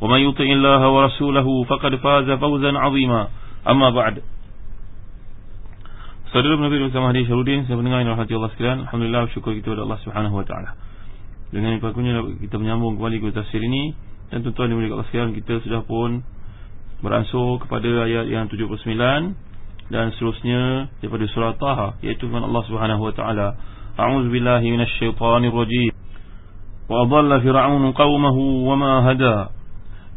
ومن يطع الله ورسوله فقد فاز فوزا عظيما أما بعد Saudara Nabi bersama Hadi Syarudin Saya mendengar yang rahmati Allah sekalian Alhamdulillah syukur kita kepada Allah Subhanahu Wa Taala. Dengan impakunya kita menyambung kembali ke tafsir ini Dan tuan-tuan yang Allah sekalian Kita sudah pun beransur kepada ayat yang 79 Dan seterusnya daripada surah Taha Iaitu dengan Allah Subhanahu Wa Taala. A'udzu billahi minasyaitonir rajim Wa adalla fir'aun qaumahu wa ma hada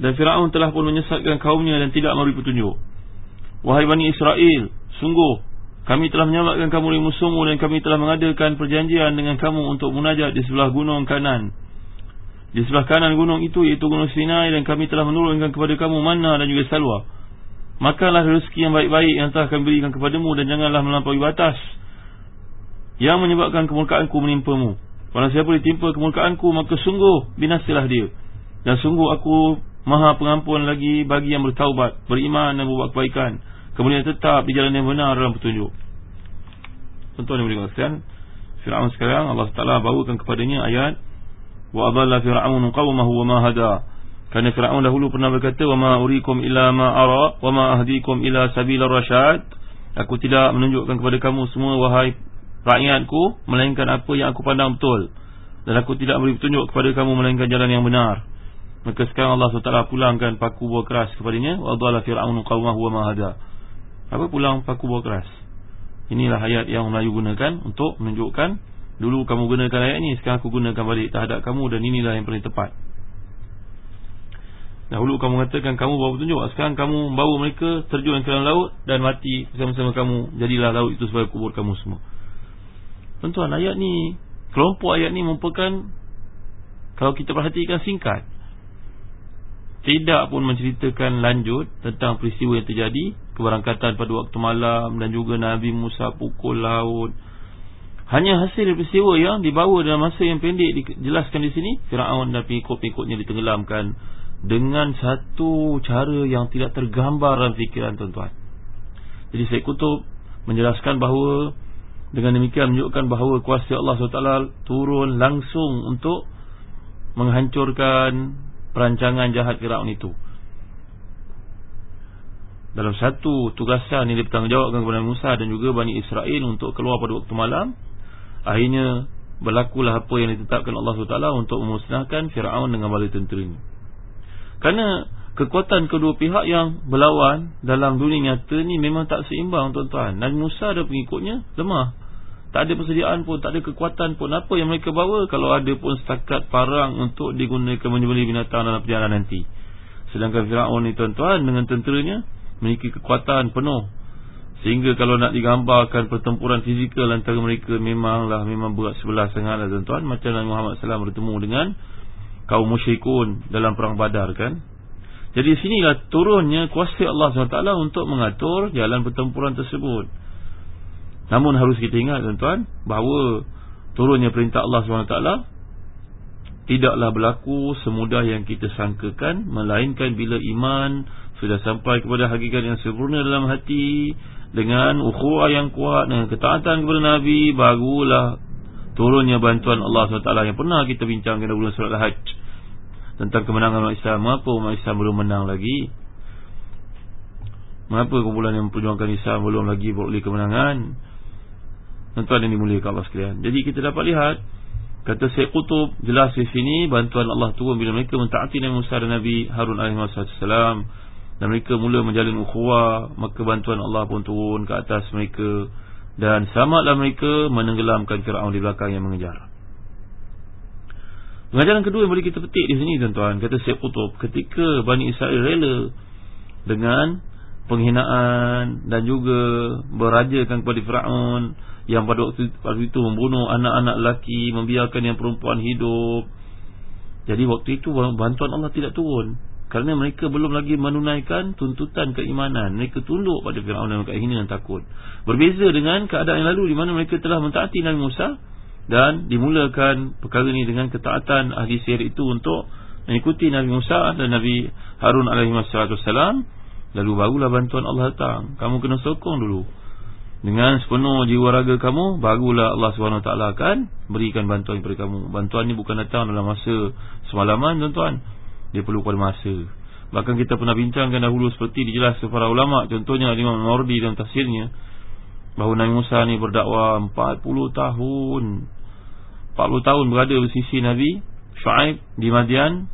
Dan Fir'aun telah pun menyesatkan kaumnya dan tidak memberi petunjuk Wahai Bani Israel Sungguh Kami telah menyelamatkan kamu dari musuhmu Dan kami telah mengadakan perjanjian dengan kamu Untuk munajat di sebelah gunung kanan. Di sebelah kanan gunung itu Iaitu gunung Sinai Dan kami telah menurunkan kepada kamu mana dan juga salwa. Makalah rezeki yang baik-baik Yang telah kami berikan kepadamu Dan janganlah melampaui batas Yang menyebabkan kemurkaanku menimpamu. Kalau siapa ditimpa kemurkaanku Maka sungguh binasalah dia. Dan sungguh aku Maha pengampun lagi bagi yang bertaubat Beriman dan berbuat kebaikan. Kemudian tetap di jalan yang benar dalam petunjuk. Tuan-tuan yang berkata Fir'aun sekarang Allah Ta'ala bawakan kepadanya ayat Wa adalla fir'aun qawmahu wa ma hada. Kerana Fir'aun dahulu pernah berkata Wa ma urikum illa ma ara Wa ma ahdikum illa sabila rashad Aku tidak menunjukkan kepada kamu semua Wahai rakyatku Melainkan apa yang aku pandang betul. Dan aku tidak beri petunjuk kepada kamu Melainkan jalan yang benar Maka sekarang Allah SWT pulangkan paku buah keras kepadanya Wadala fir'aunu qawmahu wa mahada Apa pulang paku buah keras? Inilah ayat yang Melayu gunakan Untuk menunjukkan Dulu kamu gunakan ayat ini Sekarang aku gunakan balik terhadap kamu Dan inilah yang paling tepat. Dahulu kamu mengatakan kamu bawa petunjuk Sekarang kamu membawa mereka terjun ke dalam laut Dan mati bersama-sama kamu Jadilah laut itu sebagai kubur kamu semua. Tuan-tuan ayat ni Kelompok ayat ni merupakan Kalau kita perhatikan singkat tidak pun menceritakan lanjut tentang peristiwa yang terjadi keberangkatan pada waktu malam dan juga Nabi Musa pukul laut. Hanya hasil peristiwa yang dibawa dalam masa yang pendek dijelaskan di sini Firaun dan pengikut-pengikutnya ditenggelamkan dengan satu cara yang tidak tergambar dalam fikiran tuan-tuan. Jadi saya kutub menjelaskan bahawa dengan demikian menunjukkan bahawa kuasa Allah SWT turun langsung untuk menghancurkan perancangan jahat Firaun itu. Dalam satu tugasan yang dipertanggungjawabkan kepada Musa dan juga Bani Israel untuk keluar pada waktu malam, akhirnya berlakulah apa yang ditetapkan Allah SWT untuk memusnahkan Firaun dengan bala tentera ini. Kerana kekuatan kedua pihak yang berlawan dalam dunia nyata ni memang tak seimbang tuan-tuan. Dan Musa dan pengikutnya lemah. Tak ada persediaan pun Tak ada kekuatan pun. Apa yang mereka bawa? Kalau ada pun setakat parang Untuk digunakan menyembelih binatang Dalam perjalanan nanti. Sedangkan Fir'aun ni tuan-tuan Dengan tenteranya Memiliki kekuatan penuh. Sehingga kalau nak digambarkan Pertempuran fizikal antara mereka Memanglah Memang berat sebelah sangat lah tuan-tuan. Macam Nabi Muhammad SAW bertemu dengan Kaum musyrikun Dalam perang badar kan? Jadi sinilah turunnya Kuasa Allah SWT Untuk mengatur Jalan pertempuran tersebut Namun harus kita ingat tuan-tuan Bahawa turunnya perintah Allah SWT tidaklah berlaku semudah yang kita sangkakan melainkan bila iman sudah sampai kepada hakikat yang sempurna dalam hati dengan ukhuwah yang kuat dengan ketaatan kepada nabi barulah turunnya bantuan Allah SWT yang pernah kita bincangkan dalam bulan surat al-hajj tentang kemenangan umat Islam apa umat Islam belum menang lagi Mengapa kumpulan yang memperjuangkan Islam belum lagi boleh kemenangan? Tuan yang dimuliakan Allah sekalian. Jadi kita dapat lihat kata Syekh Qutub jelas di sini bantuan Allah turun bila mereka mentaati Nabi Musa dan Nabi Harun wasallam dan mereka mula menjalin ukhuwah, maka bantuan Allah pun turun ke atas mereka dan selamatlah mereka menenggelamkan Firaun di belakang yang mengejar. Pengajaran kedua yang boleh kita petik di sini tuan-tuan kata Syekh Qutub ketika Bani Israel rela dengan penghinaan dan juga berajakan kepada Firaun yang pada waktu, waktu itu membunuh anak-anak lelaki, membiarkan yang perempuan hidup. Jadi waktu itu bantuan Allah tidak turun kerana mereka belum lagi menunaikan tuntutan keimanan. Mereka tunduk pada Firaun dan mereka hina dan takut. Berbeza dengan keadaan yang lalu di mana mereka telah mentaati Nabi Musa dan dimulakan perkara ini dengan ketaatan ahli sihir itu untuk mengikuti Nabi Musa dan Nabi Harun alaihi wasallam Lalu barulah bantuan Allah datang. Kamu kena sokong dulu. Dengan sepenuh jiwa raga kamu Barulah Allah SWT akan Berikan bantuan kepada kamu. Bantuan ni bukan datang dalam masa Semalaman tuan-tuan. Dia perlu pada masa. Bahkan kita pernah bincangkan dahulu Seperti dijelaskan para ulama' Contohnya Imam Mawardi dalam tafsirnya Bahawa Nabi Musa ni berdakwah 40 tahun. 40 tahun berada bersisi Nabi Shu'aib di Madian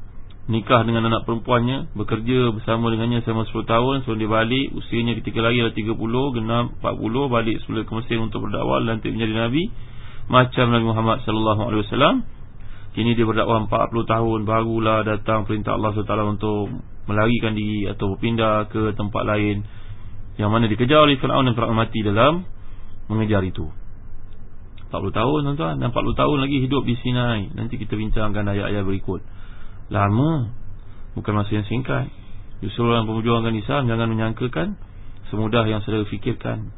nikah dengan anak perempuannya bekerja bersama dengannya selama 10 tahun sebelum dia balik usianya ketika lagi adalah 30 genap 40 balik semula ke Mesir untuk berdakwah lantik menjadi nabi macam Nabi Muhammad sallallahu alaihi wasallam. Kini dia berdakwah 40 tahun barulah datang perintah Allah SWT untuk melarikan diri atau berpindah ke tempat lain yang mana dikejar oleh Firaun dan Firaun mati dalam mengejar itu. 40 tahun tuan-tuan dan 40 tahun lagi hidup di Sinai. Nanti kita bincangkan ayat-ayat berikut Lama. Bukan masa yang singkat. Justru orang pemujurkan Islam Jangan menyangkakan Semudah yang saudara fikirkan.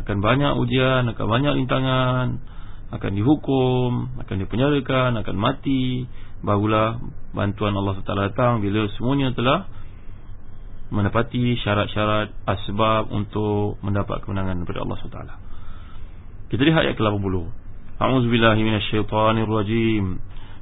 Akan banyak ujian Akan banyak rintangan Akan dihukum Akan dipenjarakan Akan mati. Barulah bantuan Allah SWT datang Bila semuanya telah Menepati syarat-syarat Asbab untuk mendapat kemenangan Daripada Allah SWT Kita lihat ayat ke-80. A'udzubillahiminasyaitanirrajim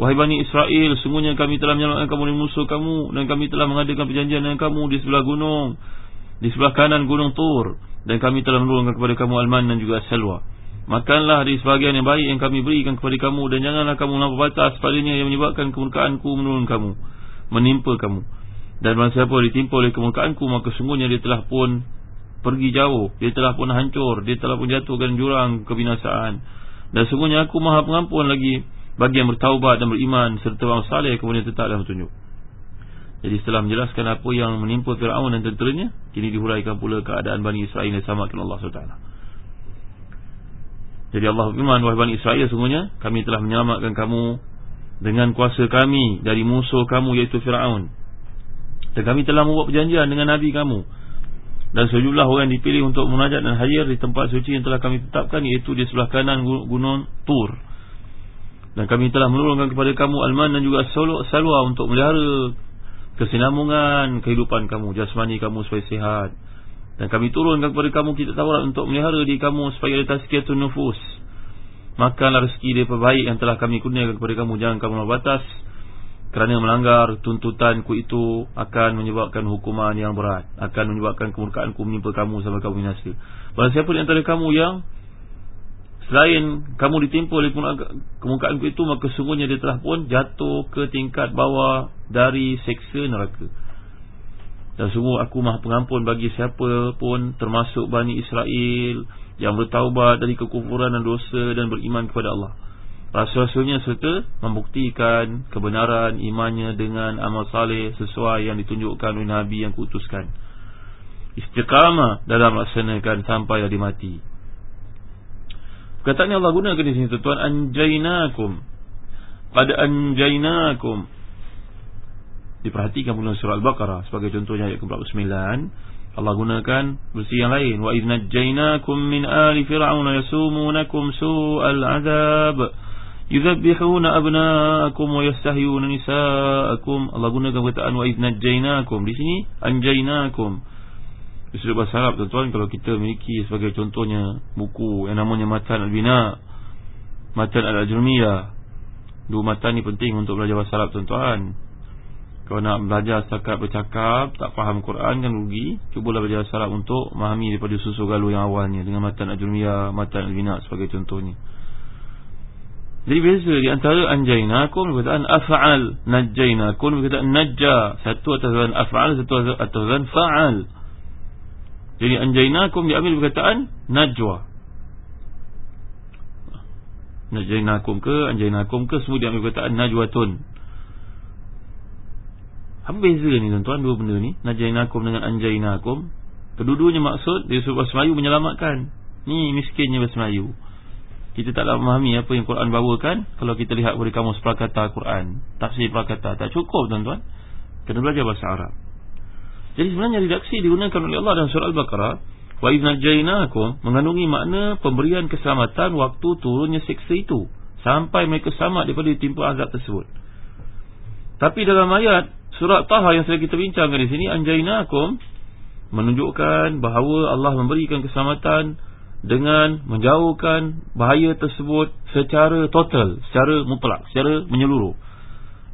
Wahai Bani Israel, sungguhnya kami telah menyelamatkan kamu dari musuh kamu Dan kami telah mengadakan perjanjian dengan kamu di sebelah gunung Di sebelah kanan gunung Tur. Dan kami telah menurunkan kepada kamu Alman dan juga Salwa Makanlah dari sebagian yang baik yang kami berikan kepada kamu Dan janganlah kamu melampau batas padanya yang menyebabkan kemurkaanku menurun kamu Menimpa kamu. Dan barang siapa ditimpa oleh kemurkaanku Maka sungguhnya dia telah pun pergi jauh. Dia telah pun hancur. Dia telah pun jatuhkan jurang kebinasaan. Dan sungguhnya aku maha pengampun lagi bagi yang bertaubat dan beriman serta orang saleh kemudian tetap dalam petunjuk. Jadi setelah menjelaskan apa yang menimpa Firaun dan tenteranya, kini dihuraikan pula keadaan Bani Israel yang sama Allah SWT. Jadi Allah berfirman, wahai Bani Israel, sungguhnya kami telah menyelamatkan kamu dengan kuasa kami dari musuh kamu iaitu Firaun. Dan kami telah membuat perjanjian dengan Nabi kamu. Dan sejumlah orang dipilih untuk munajat dan hadir di tempat suci yang telah kami tetapkan iaitu di sebelah kanan gunung Tur. Dan kami telah menurunkan kepada kamu alman dan juga salwa untuk melihara kesinambungan kehidupan kamu, jasmani kamu supaya sihat. Dan kami turunkan kepada kamu kita tawar untuk melihara diri kamu supaya ada tazkiyatun nufus. Makanlah rezeki dia perbaik yang telah kami kurniakan kepada kamu. Jangan kamu batas kerana melanggar tuntutanku itu akan menyebabkan hukuman yang berat. Akan menyebabkan kemurkaanku menimpa kamu sampai kamu binasa. Barang siapa di antara kamu yang Selain kamu ditimpa oleh kemukaanku itu Maka sungguhnya dia telah pun jatuh ke tingkat bawah Dari seksa neraka Dan sungguh aku maha pengampun bagi siapa pun Termasuk Bani Israel Yang bertaubat dari kekufuran dan dosa Dan beriman kepada Allah Rasul-rasulnya serta membuktikan kebenaran imannya dengan amal saleh sesuai yang ditunjukkan oleh Nabi yang kutuskan. istiqamah dalam melaksanakan sampai dia mati. Perkataan yang Allah gunakan di sini tuan anjainakum. Pada anjainakum. Diperhatikan pula surah Al-Baqarah sebagai contohnya ayat ke-49. Allah gunakan versi yang lain. Wa idh najjainakum min ali fir'aun yasumunakum su'al 'adzab. Yudhabbihuna abna'akum wa yastahyuna nisa'akum. Allah gunakan perkataan wa idh najjainakum. Di sini anjainakum. Di sudut bahasa Arab tuan-tuan Kalau kita memiliki sebagai contohnya Buku yang namanya Matan Al-Bina Matan Al-Ajrumiyah Dua matan ni penting untuk belajar bahasa Arab tuan-tuan. Kalau nak belajar setakat bercakap Tak faham Quran kan rugi. Cubalah belajar bahasa Arab untuk memahami daripada susu galuh yang awalnya Dengan Matan Al-Ajrumiyah Matan Al-Bina sebagai contohnya. Jadi biasa di antara anjainakum perkataan af'al najjainakum perkataan najja satu atas af'al satu atas fa'al jadi anjainakum diambil perkataan najwa. Najjainakum ke anjainakum ke semua diambil perkataan najwatun. Apa beza ni tuan-tuan dua benda ni? Najjainakum dengan anjainakum. Kedua-duanya maksud dia suruh bahasa Melayu menyelamatkan. Ni miskinnya bahasa Melayu. Kita tak dapat memahami apa yang Quran bawakan kalau kita lihat dari kamus prakata Quran. Tafsir prakata tak cukup tuan-tuan. Kena belajar bahasa Arab. Jadi sebenarnya redaksi digunakan oleh Allah dalam surah Al-Baqarah wa idznajainakum mengandungi makna pemberian keselamatan waktu turunnya seksa itu sampai mereka selamat daripada ditimpa azab tersebut. Tapi dalam ayat surah Taha yang sedang kita bincangkan di sini anjainakum menunjukkan bahawa Allah memberikan keselamatan dengan menjauhkan bahaya tersebut secara total, secara mutlak, secara menyeluruh.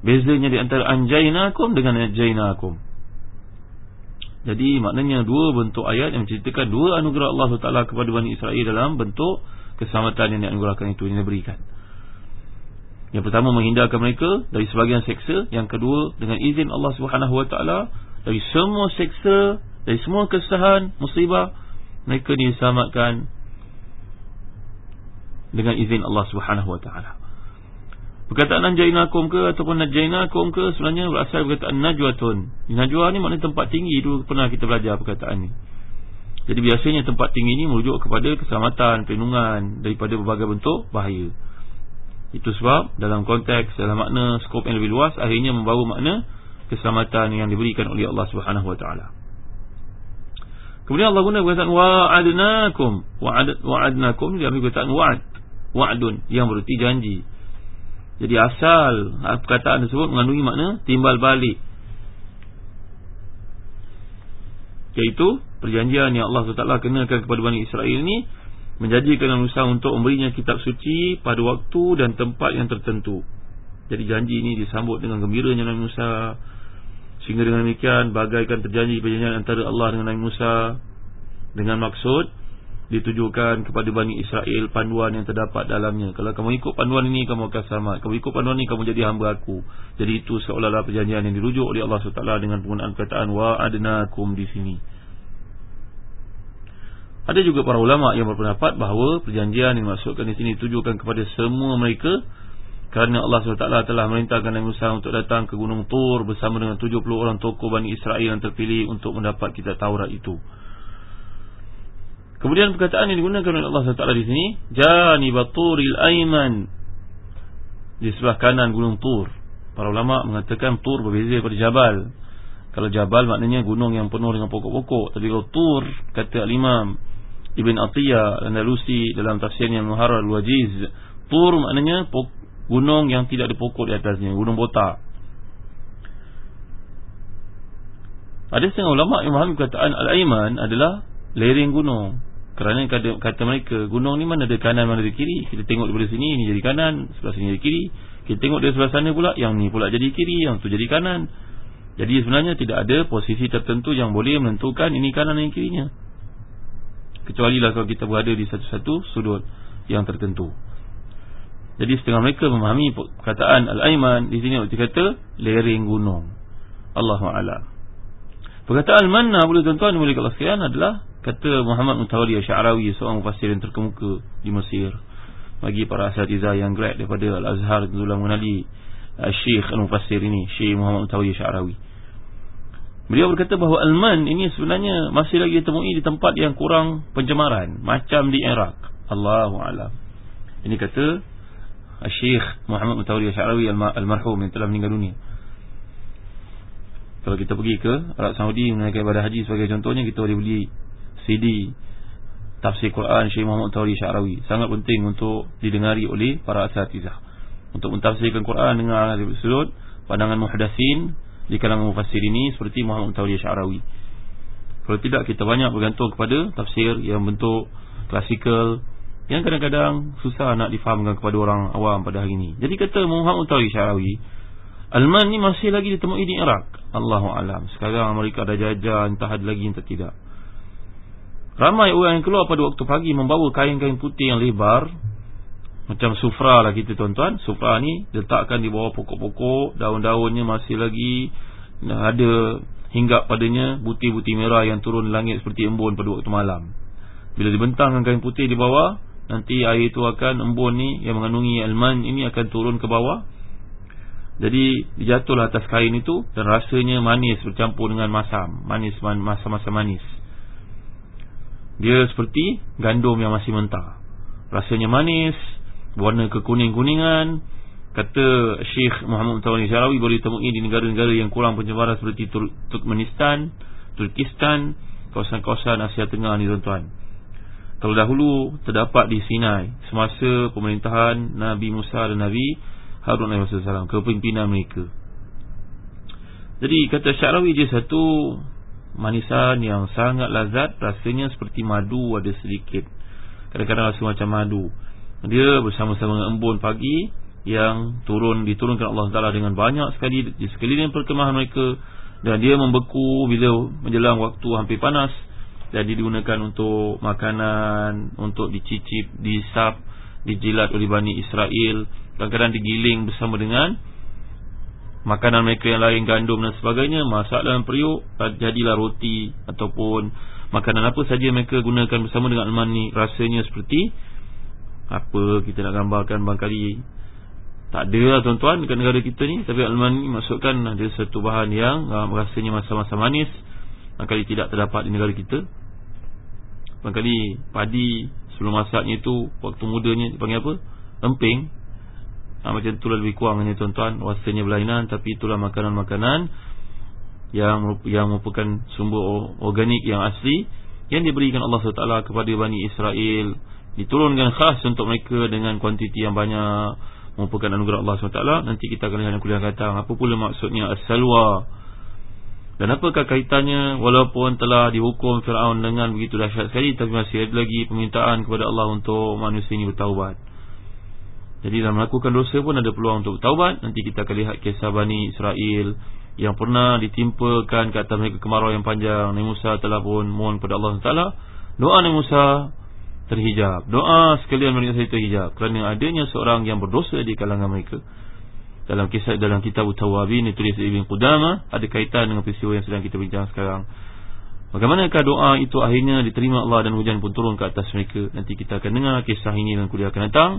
Bezanya di antara anjainakum dengan anjainakum. Jadi maknanya dua bentuk ayat yang menceritakan dua anugerah Allah Taala kepada Bani Israel dalam bentuk keselamatan yang dianugerahkan itu yang diberikan. Yang pertama menghindarkan mereka dari sebagian seksa, yang kedua dengan izin Allah Taala dari semua seksa, dari semua kesahan, musibah mereka diselamatkan dengan izin Allah Taala. Perkataan najainakum ke ataupun najainakum ke sebenarnya berasal perkataan najwatun. Najwa ni maknanya tempat tinggi itu pernah kita belajar perkataan ni. Jadi biasanya tempat tinggi ini merujuk kepada keselamatan, perlindungan daripada berbagai bentuk bahaya. Itu sebab dalam konteks dalam makna skop yang lebih luas akhirnya membawa makna keselamatan yang diberikan oleh Allah Subhanahu Wa Taala. Kemudian Allah guna perkataan wa'adnakum. Wa'adnakum dia ambil perkataan wa'ad. Wa'adun yang berarti janji. Jadi asal ha, perkataan tersebut mengandungi makna timbal balik. Iaitu perjanjian yang Allah SWT kenakan kepada Bani Israel ini menjadikan manusia untuk memberinya kitab suci pada waktu dan tempat yang tertentu. Jadi janji ini disambut dengan gembiranya Nabi Musa sehingga dengan demikian bagaikan terjanji perjanjian antara Allah dengan Nabi Musa dengan maksud ditujukan kepada Bani Israel panduan yang terdapat dalamnya. Kalau kamu ikut panduan ini, kamu akan selamat. Kamu ikut panduan ini, kamu jadi hamba aku. Jadi itu seolah-olah perjanjian yang dirujuk oleh Allah SWT dengan penggunaan perkataan wa'adnakum di sini. Ada juga para ulama yang berpendapat bahawa perjanjian yang dimaksudkan di sini ditujukan kepada semua mereka kerana Allah SWT telah merintahkan Nabi Musa untuk datang ke Gunung Tur bersama dengan 70 orang tokoh Bani Israel yang terpilih untuk mendapat kitab Taurat itu. Kemudian perkataan yang digunakan oleh Allah SWT di sini Jani baturil aiman Di sebelah kanan gunung Tur. Para ulama mengatakan Tur berbeza daripada Jabal. Kalau Jabal maknanya gunung yang penuh dengan pokok-pokok. Tapi kalau Tur kata Al-Imam Ibn Atiyah Andalusi dalam tafsirnya Muharrar Al-Wajiz Tur maknanya gunung yang tidak ada pokok di atasnya Gunung botak. Ada setengah ulama yang memahami perkataan Al-Aiman adalah lereng gunung kerana kata, kata mereka Gunung ni mana ada kanan mana ada kiri. Kita tengok daripada sini Ini jadi kanan Sebelah sini jadi kiri. Kita tengok dari sebelah sana pula Yang ni pula jadi kiri Yang tu jadi kanan. Jadi sebenarnya tidak ada posisi tertentu Yang boleh menentukan Ini kanan ini kirinya. Kecuali lah kalau kita berada di satu-satu sudut Yang tertentu. Jadi setengah mereka memahami Perkataan Al-Aiman Di sini waktu kata Lereng gunung. Allahu'ala Perkataan mana boleh tuan-tuan Boleh kalau sekian adalah Kata Muhammad Mutawali Asy'arawi seorang mufassir yang terkemuka di Mesir bagi para asatiza yang great daripada Al-Azhar telah mengenali uh, Syekh Al-Mufassir ini Syekh Muhammad Mutawali Asy'arawi Beliau berkata bahawa Alman ini sebenarnya masih lagi ditemui di tempat yang kurang pencemaran macam di Iraq. Allahu a'lam. Ini kata Syekh Muhammad Mutawalli Syarawi al-marhum yang telah meninggal dunia. Kalau kita pergi ke Arab Saudi menunaikan ibadah haji sebagai contohnya kita boleh beli CD tafsir Quran Syekh Muhammad Mutawalli Syarawi. Sangat penting untuk didengari oleh para asatizah. Untuk mentafsirkan Quran dengan sudut pandangan muhdatsin di kalangan mufassir ini seperti Muhammad Tawli Syarawi. Kalau tidak kita banyak bergantung kepada tafsir yang bentuk klasikal yang kadang-kadang susah nak difahamkan kepada orang awam pada hari ini. Jadi kata Muhammad Tawli Syarawi, Alman ni masih lagi ditemui di Iraq. Allahu alam. Sekarang mereka ada jajah entah ada lagi entah tidak. Ramai orang yang keluar pada waktu pagi membawa kain-kain putih yang lebar. Macam sufra lah kita tuan-tuan. Sufra ni letakkan di bawah pokok-pokok. Daun-daunnya masih lagi Ada hinggap padanya Butir-butir merah yang turun langit seperti embun pada waktu malam. Bila dibentangkan kain putih di bawah Nanti air itu akan embun ni Yang mengandungi alman ini akan turun ke bawah. Jadi dijatuhlah atas kain itu Dan rasanya manis bercampur dengan masam. Manis, masam-masam manis Dia seperti gandum yang masih mentah. Rasanya manis warna kekuning-kuningan. Kata Syekh Muhammad Tawani Syarawi boleh temui di negara-negara yang kurang pencemaran seperti Tur Turkmenistan Turkistan kawasan-kawasan Asia Tengah ni tuan-tuan. Dahulu terdapat di Sinai semasa pemerintahan Nabi Musa dan Nabi Harun AS kepimpinan mereka. Jadi kata Syarawi je satu manisan yang sangat lazat rasanya seperti madu ada sedikit. Kadang-kadang rasa macam madu. Dia bersama-sama dengan embun pagi yang turun diturunkan Allah Taala dengan banyak sekali di sekeliling perkemahan mereka. Dan dia membeku bila menjelang waktu hampir panas. Dan digunakan untuk makanan untuk dicicip disap dijilat oleh Bani Israel. Kadang-kadang digiling bersama dengan makanan mereka yang lain gandum dan sebagainya masak dalam periuk jadilah roti ataupun makanan apa saja mereka gunakan bersama dengan alman ni. Rasanya seperti apa? Kita nak gambarkan barangkali tak ada lah tuan-tuan dekat negara kita ni tapi alman ni masukkan ada satu bahan yang uh, rasanya masa-masa manis barangkali tidak terdapat di negara kita. Barangkali padi sebelum masaknya itu waktu mudanya dipanggil apa? Emping ha, macam itulah lebih kurang hanya tuan-tuan. Rasanya berlainan tapi itulah makanan-makanan yang yang merupakan sumber organik yang asli yang diberikan Allah SWT kepada Bani Israel. Diturunkan khas untuk mereka dengan kuantiti yang banyak merupakan anugerah Allah SWT nanti kita akan lihat kuliah kata apa pula maksudnya as-salwa. Dan apakah kaitannya? Walaupun telah dihukum Fir'aun dengan begitu dahsyat sekali tapi masih ada lagi permintaan kepada Allah untuk manusia ini bertaubat jadi dalam melakukan dosa pun ada peluang untuk bertaubat nanti kita akan lihat kisah Bani Israel yang pernah ditimpakan ke atas mereka kemarau yang panjang Nabi Musa telah pun mohon kepada Allah SWT doa Nabi Musa terhijab. Doa sekalian mereka saya terhijab kerana adanya seorang yang berdosa di kalangan mereka. Dalam kisah dalam kitab Tawabin tulis Ibn Qudama ada kaitan dengan peristiwa yang sedang kita bincang sekarang. Bagaimanakah doa itu akhirnya diterima Allah dan hujan pun turun ke atas mereka. Nanti kita akan dengar kisah ini dalam kuliah akan datang.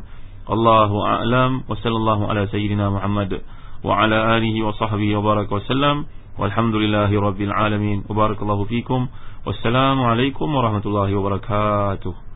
Allahu a'lam wa sallallahu ala sayyidina Muhammad wa ala alihi wa sahbihi wa baraka wa sallam. Walhamdulillahi rabbil alamin. Wa barakallahu fikum. Wassalamualaikum warahmatullahi wabarakatuh.